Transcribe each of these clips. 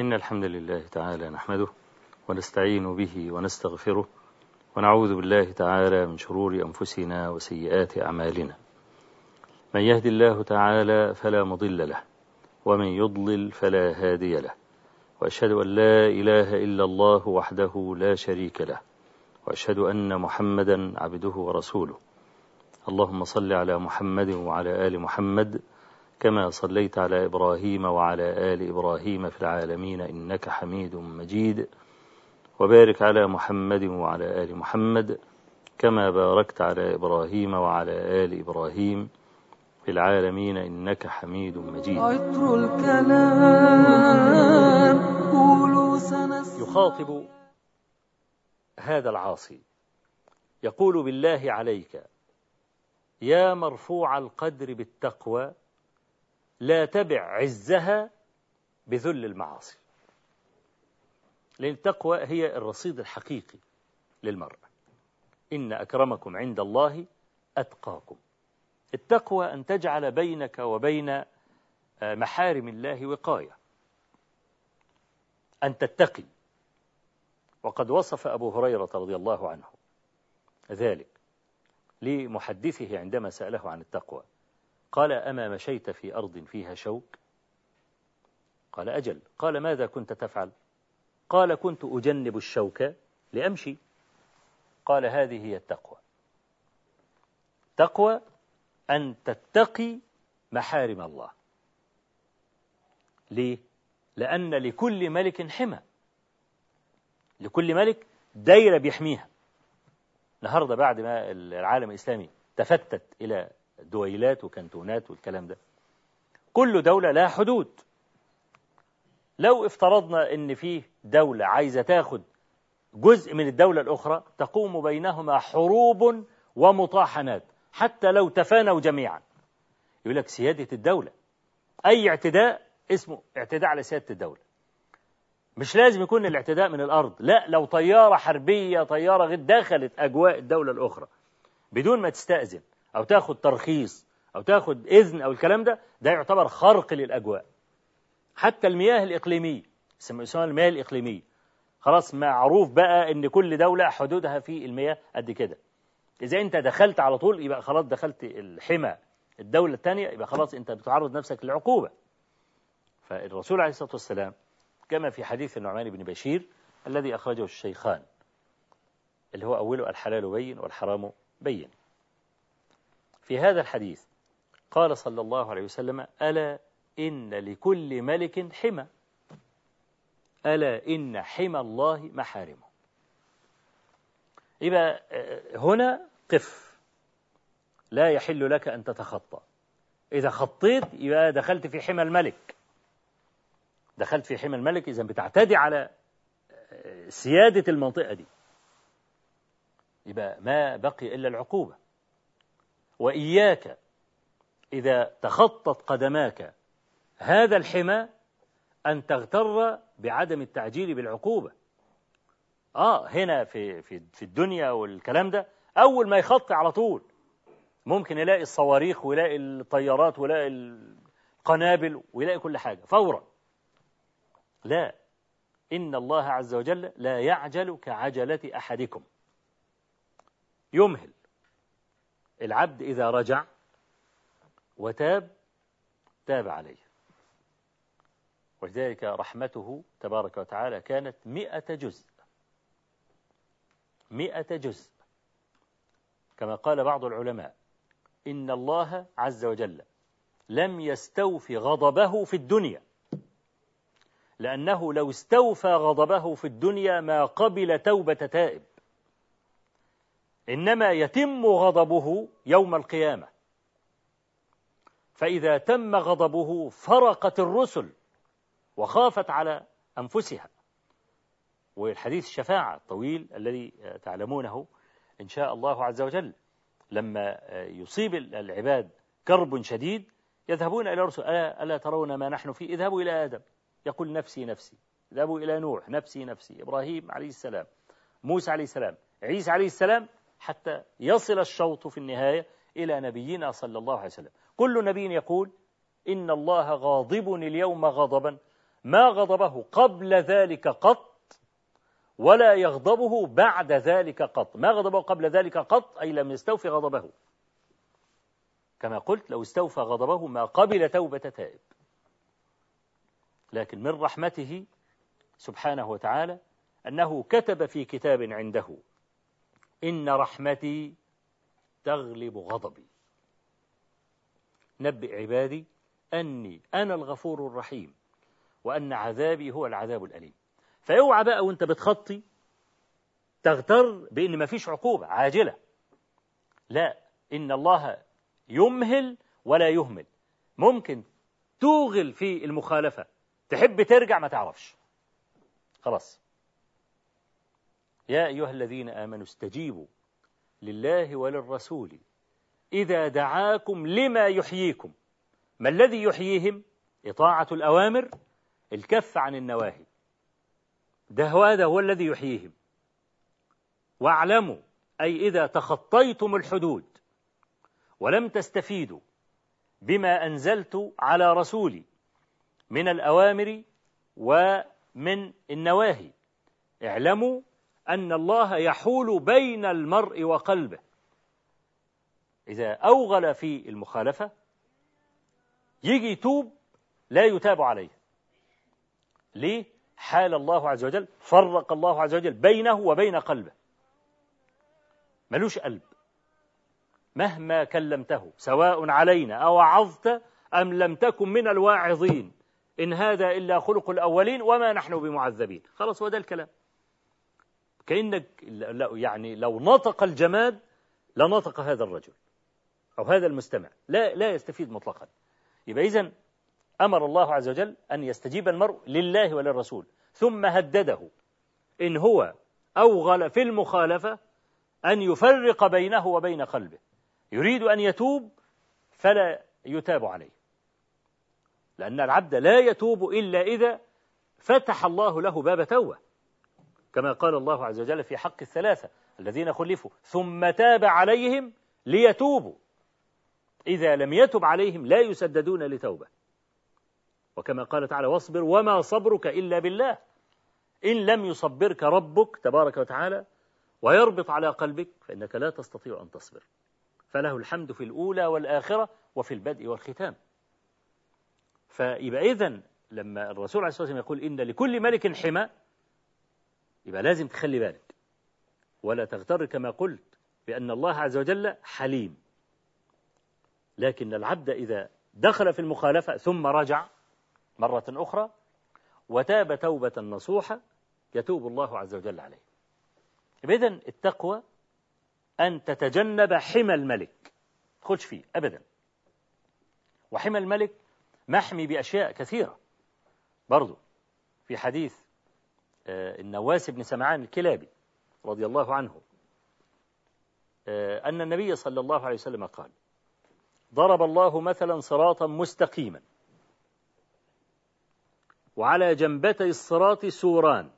إن الحمد لله تعالى نحمده ونستعين به ونستغفره ونعوذ بالله تعالى من شرور أنفسنا وسيئات أعمالنا. من يهد الله تعالى فلا مضل له ومن يضلل فلا هادي له. وأشهد أن لا إله إلا الله وحده لا شريك له وأشهد أن محمدا عبده ورسوله. اللهم صل على محمد وعلى آل محمد كما صليت على إبراهيم وعلى آل إبراهيم في العالمين إنك حميد مجيد. وبارك على محمد وعلى آل محمد كما باركت على إبراهيم وعلى آل إبراهيم في العالمين إنك حميد مجيد. عطر الكلام يخاطب هذا العاصي. يقول بالله عليك يا مرفوع القدر بالتقوى لا تبع عزها بذل المعاصي. لأن التقوى هي الرصيد الحقيقي للمرء. إن أكرمكم عند الله أتقاكم. التقوى أن تجعل بينك وبين محارم الله وقاية. أن تتقي. وقد وصف أبو هريرة رضي الله عنه ذلك لمحدثه عندما سأله عن التقوى. قال أما مشيت في أرض فيها شوك؟ قال أجل. قال ماذا كنت تفعل؟ قال كنت أجنب الشوك لأمشي. قال هذه هي التقوى. تقوى أن تتقي محارم الله. ليه؟ لأن لكل ملك حمى. لكل ملك دايرة بيحميها. النهاردة بعد ما العالم الإسلامي تفتت إلى دويلات وكنتونات والكلام ده. كل دولة لها حدود. لو افترضنا إن فيه دولة عايزة تاخد جزء من الدولة الأخرى تقوم بينهما حروب ومطاحنات حتى لو تفانوا جميعا. يقول لك سيادة الدولة أي اعتداء اسمه اعتداء على سيادة الدولة. مش لازم يكون الاعتداء من الأرض لا لو طيارة حربية طيارة غير دخلت أجواء الدولة الأخرى بدون ما تستأذن. أو تاخد ترخيص أو تاخد إذن أو الكلام ده ده يعتبر خرق للأجواء. حتى المياه الإقليمية اسمها المياه الإقليمية. خلاص معروف بقى إن كل دولة حدودها في المياه قد كده. إذا أنت دخلت على طول يبقى خلاص دخلت الحمى الدولة الثانية يبقى خلاص أنت بتعرض نفسك للعقوبة. فالرسول عليه الصلاة والسلام كما في حديث النعمان بن بشير الذي أخرجه الشيخان اللي هو أوله الحلال بين والحرام بين. في هذا الحديث قال صلى الله عليه وسلم ألا إن لكل ملك حمى. ألا إن حمى الله محارمه. يبقى هنا قف. لا يحل لك أن تتخطى. إذا خطيت يبقى دخلت في حمى الملك. دخلت في حمى الملك إذا بتعتدي على سيادة المنطقة دي. يبقى ما بقي إلا العقوبة. وإياك إذا تخطت قدماك هذا الحمى أن تغتر بعدم التعجيل بالعقوبة. آه هنا في في في الدنيا والكلام ده أول ما يخطي على طول ممكن يلاقي الصواريخ ويلاقي الطيارات ويلاقي القنابل ويلاقي كل حاجة فورا. لا إن الله عز وجل لا يعجل كعجلة أحدكم. يمهل. العبد إذا رجع وتاب تاب عليه. ولذلك رحمته تبارك وتعالى كانت مئة جزء. مئة جزء. كما قال بعض العلماء إن الله عز وجل لم يستوف غضبه في الدنيا. لأنه لو استوفى غضبه في الدنيا ما قبل توبة تائب. إنما يتم غضبه يوم القيامة. فإذا تم غضبه فرقت الرسل وخافت على أنفسها. والحديث الشفاعة الطويل الذي تعلمونه إن شاء الله عز وجل. لما يصيب العباد كرب شديد يذهبون إلى الرسل ألا, ألا ترون ما نحن فيه؟ اذهبوا إلى آدم. يقول نفسي نفسي. اذهبوا إلى نوح نفسي نفسي. إبراهيم عليه السلام موسى عليه السلام عيسى عليه السلام حتى يصل الشوط في النهاية إلى نبينا صلى الله عليه وسلم. كل نبي يقول إن الله غاضب اليوم غضبا. ما غضبه قبل ذلك قط ولا يغضبه بعد ذلك قط. ما غضبه قبل ذلك قط؟ أي لم يستوفي غضبه. كما قلت لو استوفى غضبه ما قبل توبة تائب. لكن من رحمته سبحانه وتعالى أنه كتب في كتاب عنده إن رحمتي تغلب غضبي. نبئ عبادي أني أنا الغفور الرحيم وأن عذابي هو العذاب الأليم. فاوعى بقى وأنت بتخطي تغتر بأن ما فيش عقوبة عاجلة. لا إن الله يمهل ولا يهمل. ممكن توغل في المخالفة. تحب ترجع ما تعرفش. خلاص. يا أيها الذين آمنوا استجيبوا لله وللرسول. إذا دعاكم لما يحييكم. ما الذي يحييهم؟ إطاعة الأوامر الكف عن النواهي. ده هذا هو الذي يحييهم. واعلموا أي إذا تخطيتم الحدود ولم تستفيدوا بما أنزلت على رسولي من الأوامر ومن النواهي. اعلموا أن الله يحول بين المرء وقلبه. إذا أوغل في المخالفة يجي يتوب لا يتاب عليه. ليه؟ حال الله عز وجل فرق الله عز وجل بينه وبين قلبه. ملوش قلب. مهما كلمته سواء علينا أو عظت أم لم تكن من الواعظين. إن هذا إلا خلق الأولين وما نحن بمعذبين. خلاص هو ده الكلام. كأنك يعني لو نطق الجماد لنطق هذا الرجل أو هذا المستمع. لا لا يستفيد مطلقا. يبقى إذن أمر الله عز وجل أن يستجيب المرء لله وللرسول. ثم هدده. إن هو أوغل في المخالفة أن يفرق بينه وبين قلبه. يريد أن يتوب فلا يتاب عليه. لأن العبد لا يتوب إلا إذا فتح الله له باب توبة. كما قال الله عز وجل في حق الثلاثة الذين خلفوا ثم تاب عليهم ليتوبوا. إذا لم يتب عليهم لا يسددون لتوبة. وكما قال تعالى واصبر وما صبرك إلا بالله. إن لم يصبرك ربك تبارك وتعالى ويربط على قلبك فإنك لا تستطيع أن تصبر. فله الحمد في الأولى والآخرة وفي البدء والختام. فيبقى إذن لما الرسول عليه الصلاة والسلام يقول إن لكل ملك حمى يبقى لازم تخلي بالك. ولا تغتر كما قلت بأن الله عز وجل حليم. لكن العبد إذا دخل في المخالفة ثم رجع مرة أخرى وتاب توبة نصوحة يتوب الله عز وجل عليه. إذن التقوى أن تتجنب حمى الملك. تدخلش فيه أبدا. وحمى الملك محمي بأشياء كثيرة. برضو في حديث النواس بن سمعان الكلابي رضي الله عنه آه، أن النبي صلى الله عليه وسلم قال ضرب الله مثلا صراطا مستقيما وعلى جنبتي الصراط سوران.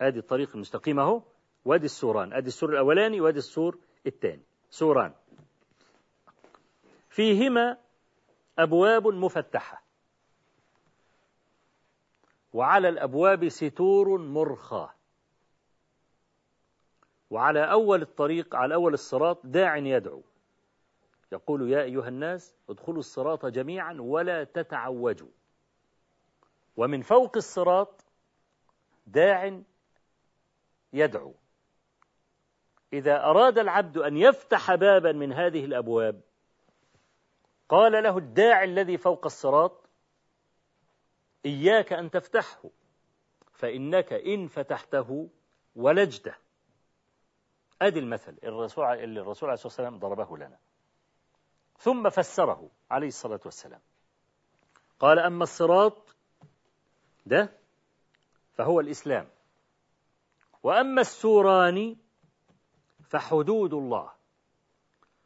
ادي الطريق المستقيم اهو وادي السوران ادي السور الأولاني وادي السور الثاني سوران. فيهما أبواب مفتحة. وعلى الأبواب ستور مرخاه وعلى أول الطريق على أول الصراط داع يدعو. يقول يا أيها الناس ادخلوا الصراط جميعا ولا تتعوجوا. ومن فوق الصراط داع يدعو. إذا أراد العبد أن يفتح بابا من هذه الأبواب قال له الداعي الذي فوق الصراط إياك أن تفتحه فإنك إن فتحته ولجته أدي المثل الرسول اللي الرسول عليه الصلاة والسلام ضربه لنا. ثم فسره عليه الصلاة والسلام. قال أما الصراط ده فهو الإسلام. وأما السوران فحدود الله.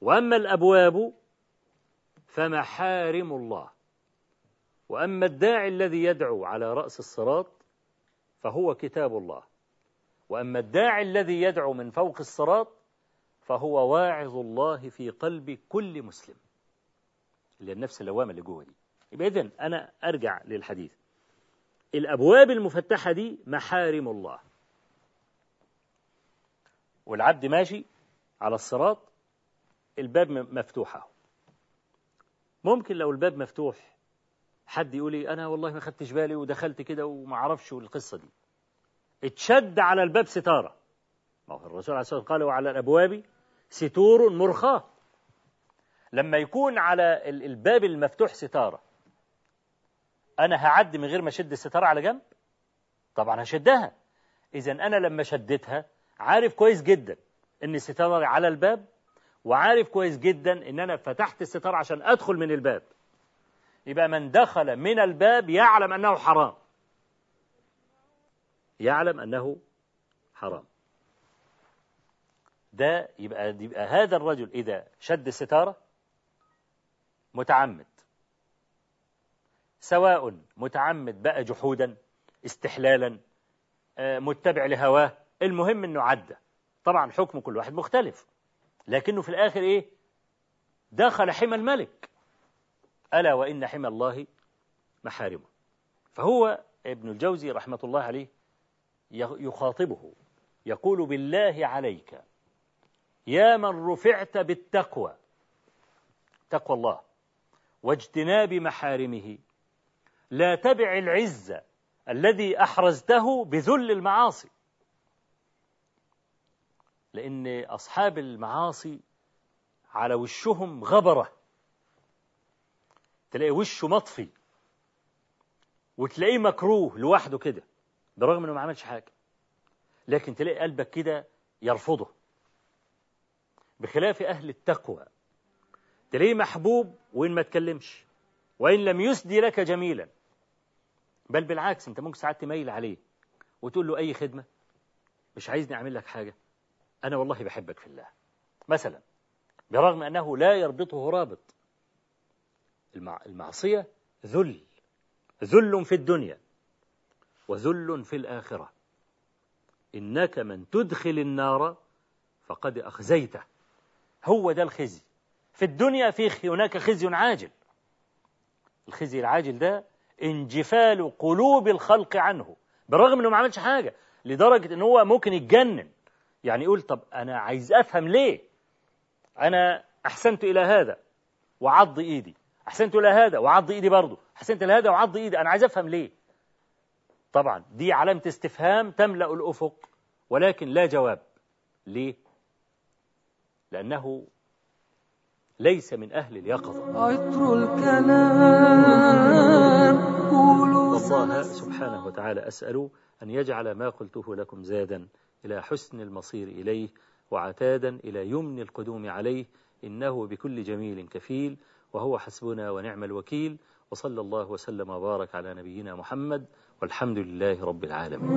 وأما الأبواب فمحارم الله. وأما الداعي الذي يدعو على رأس الصراط فهو كتاب الله. وأما الداعي الذي يدعو من فوق الصراط فهو واعظ الله في قلب كل مسلم. اللي النفس اللوامة اللي جوه دي. يبقى إذن أنا أرجع للحديث. الأبواب المفتحة دي محارم الله. والعبد ماشي على الصراط الباب م- مفتوح اهو ممكن لو الباب مفتوح حد يقول لي أنا والله ما خدتش بالي ودخلت كده وما أعرفش القصة دي. اتشد على الباب ستارة. ما هو الرسول عليه الصلاة والسلام قال وعلى الأبواب ستور مرخاة. لما يكون على ال- الباب المفتوح ستارة أنا هعدي من غير ما أشد الستارة على جنب؟ طبعا هشدها. اذا أنا لما شدتها عارف كويس جدا إن الستارة على الباب وعارف كويس جدا إن أنا فتحت الستارة عشان أدخل من الباب. يبقى من دخل من الباب يعلم أنه حرام. يعلم أنه حرام. ده يبقى يبقى هذا الرجل إذا شد الستاره متعمد. سواء متعمد بقى جحودا استحلالا آه، متبع لهواه المهم إنه عدى. طبعا حكم كل واحد مختلف. لكنه في الآخر إيه؟ دخل حمى الملك. ألا وإن حمى الله محارمه. فهو ابن الجوزي رحمة الله عليه يخ- يخاطبه يقول بالله عليك يا من رفعت بالتقوى تقوى الله واجتناب محارمه لا تبع العزة الذي أحرزته بذل المعاصي. لأن أصحاب المعاصي على وشهم غبرة. تلاقي وشه مطفي. وتلاقيه مكروه لوحده كده برغم إنه ما عملش حاجة. لكن تلاقي قلبك كده يرفضه. بخلاف أهل التقوى تلاقيه محبوب وإن ما تكلمش وإن لم يسدي لك جميلا. بل بالعكس أنت ممكن ساعات تميل عليه وتقول له أي خدمة مش عايزني أعمل لك حاجة أنا والله بحبك في الله. مثلا برغم أنه لا يربطه رابط المع... المعصية ذل ذل في الدنيا وذل في الآخرة. إنك من تدخل النار فقد أخزيته. هو ده الخزي. في الدنيا في هناك خزي عاجل. الخزي العاجل ده انجفال قلوب الخلق عنه. برغم إنه ما عملش حاجة لدرجة إن هو ممكن يتجنن. يعني يقول طب أنا عايز أفهم ليه؟ أنا أحسنت إلى هذا وعض إيدي. أحسنت إلى هذا وعض إيدي برضه. أحسنت إلى هذا وعض إيدي. أنا عايز أفهم ليه. طبعا دي علامة استفهام تملأ الأفق ولكن لا جواب. ليه؟ لأنه ليس من أهل اليقظة. عطر الكلام قولوا الله سبحانه وتعالى أسأل أن يجعل ما قلته لكم زادا إلى حسن المصير إليه وعتادا إلى يمن القدوم عليه إنه بكل جميل كفيل. وهو حسبنا ونعم الوكيل وصلى الله وسلم وبارك على نبينا محمد والحمد لله رب العالمين.